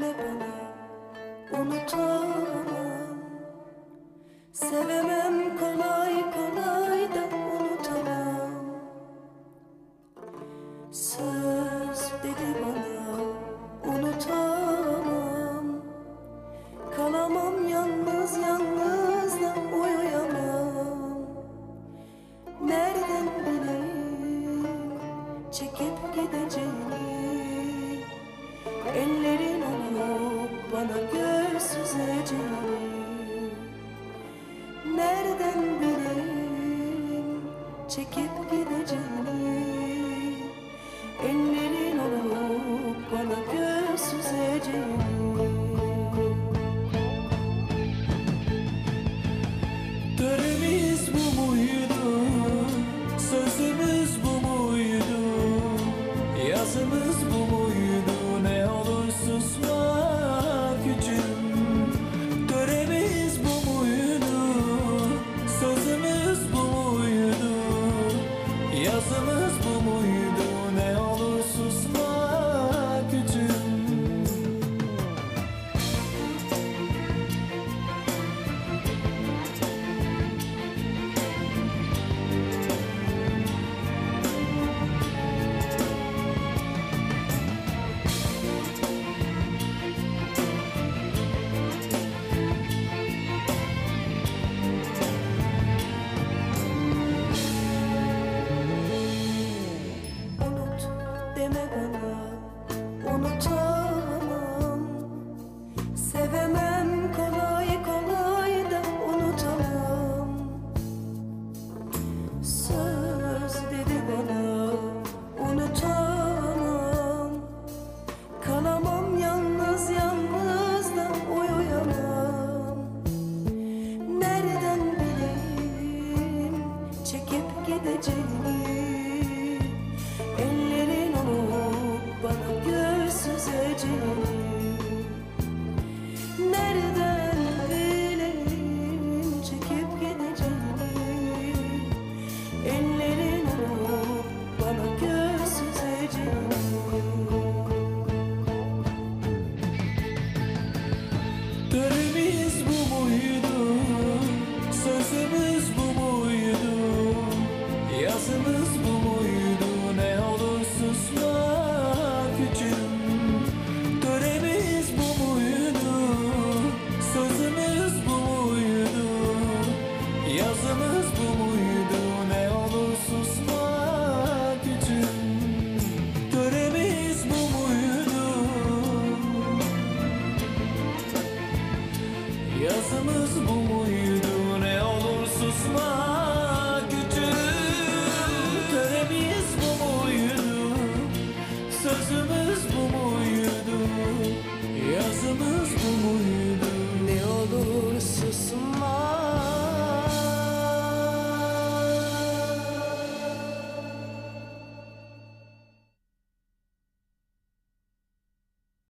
deme bana unutamam. Sevemem kolay kolay da unutamam. Söz dedi bana unutamam. Kalamam yalnız yalnız da uyuyamam. Nereden bileyim çekip gideceğini Ellerin olup bana göz süzeceğini Nereden bileyim çekip gideceğini? Ellerin olup bana göz süzeceğini Söz Yazımız bu muydu? Ne olur susma gücüm Töremiz bu muydu? Yazımız bu muydu?